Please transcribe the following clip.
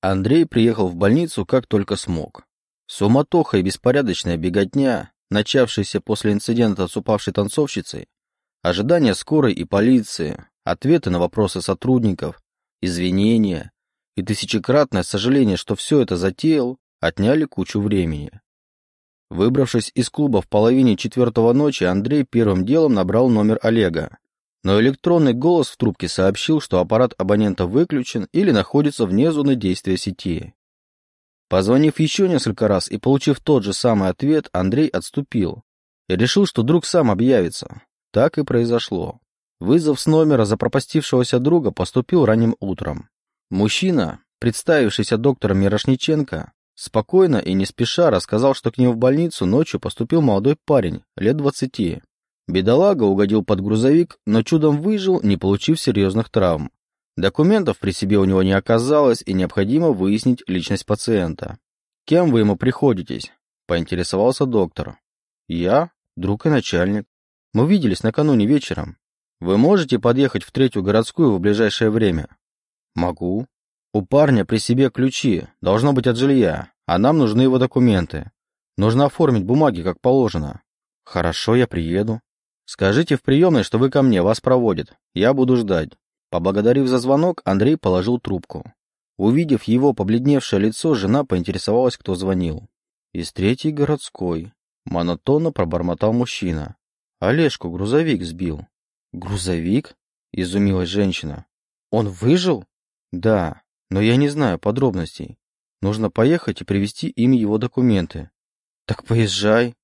Андрей приехал в больницу как только смог. Суматоха и беспорядочная беготня, начавшаяся после инцидента с упавшей танцовщицей, ожидание скорой и полиции, ответы на вопросы сотрудников, извинения и тысячекратное сожаление, что все это затеял, отняли кучу времени. Выбравшись из клуба в половине четвертого ночи, Андрей первым делом набрал номер Олега. Но электронный голос в трубке сообщил, что аппарат абонента выключен или находится вне зоны действия сети. Позвонив еще несколько раз и получив тот же самый ответ, Андрей отступил и решил, что друг сам объявится. Так и произошло. Вызов с номера запропастившегося друга поступил ранним утром. Мужчина, представившийся доктором Мирошниченко, спокойно и не спеша рассказал, что к нему в больницу ночью поступил молодой парень, лет двадцати. Бедолага угодил под грузовик, но чудом выжил, не получив серьезных травм. Документов при себе у него не оказалось, и необходимо выяснить личность пациента. «Кем вы ему приходитесь?» – поинтересовался доктор. «Я, друг и начальник. Мы виделись накануне вечером. Вы можете подъехать в третью городскую в ближайшее время?» «Могу. У парня при себе ключи, должно быть от жилья, а нам нужны его документы. Нужно оформить бумаги как положено». «Хорошо, я приеду». «Скажите в приемной, что вы ко мне, вас проводят. Я буду ждать». Поблагодарив за звонок, Андрей положил трубку. Увидев его побледневшее лицо, жена поинтересовалась, кто звонил. «Из третьей городской», — монотонно пробормотал мужчина. «Олежку грузовик сбил». «Грузовик?» — изумилась женщина. «Он выжил?» «Да, но я не знаю подробностей. Нужно поехать и привезти им его документы». «Так поезжай»,